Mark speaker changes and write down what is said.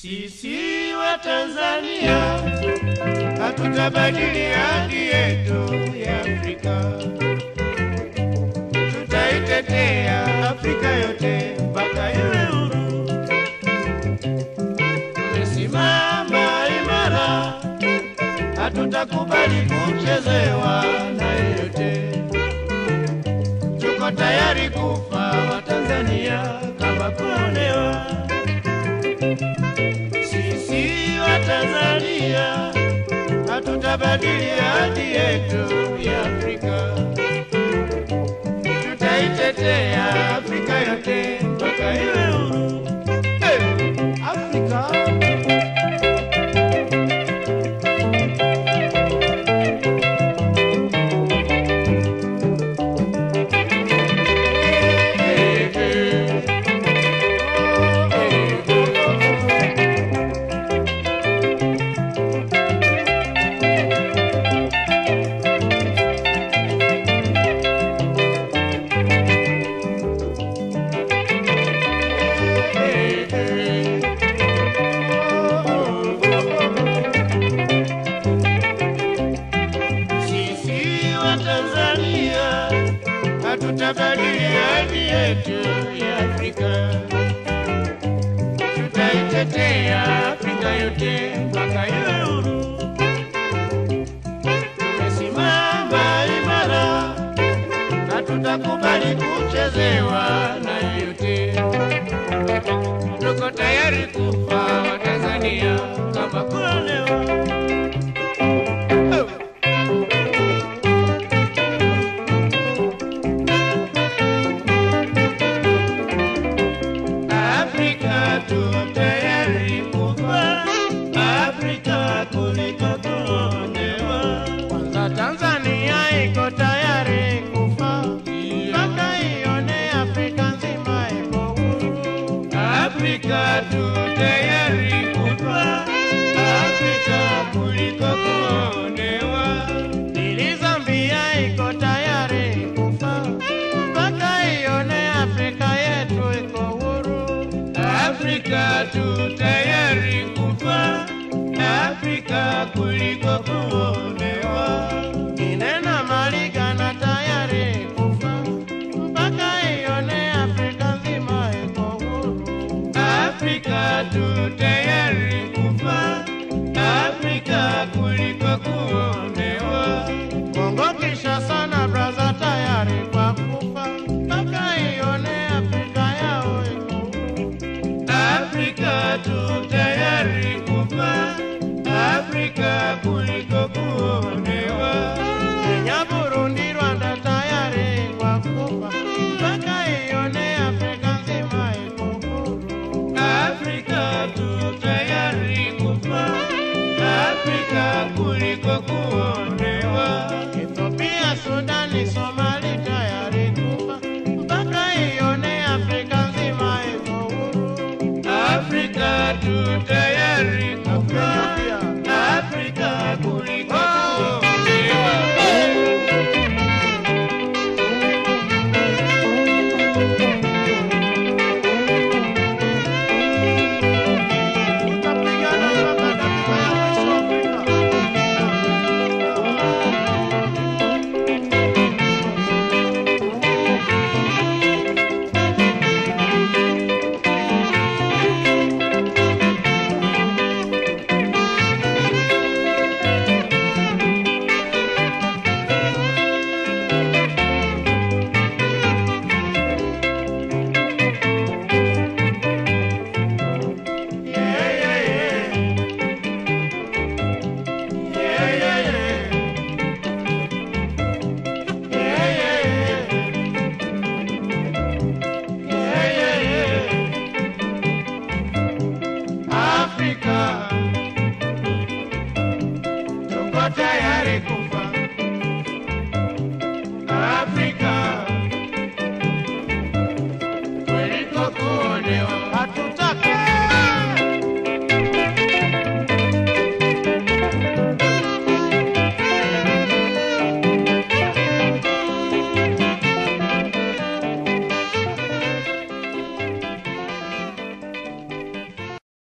Speaker 1: Sisi wa Tanzania hatutabadili hadi yetu ya Afrika, tutaitetea Afrika yote mpaka iwe huru. Tumesimama imara, hatutakubali kuchezewa na yeyote. Tuko tayari kufa Watanzania kama kwa Sabadiri the yetu of Africa. tutabalia yetu ya Afrika, tutaitetea Afrika yote mpaka iwe huru. Shadu Jaya kuonewa. Kongo Kinshasa na Braza tayari kwa kufa mpaka ione Afrika yao Afrika tu tayari kufa Afrika kuliko kuonewa.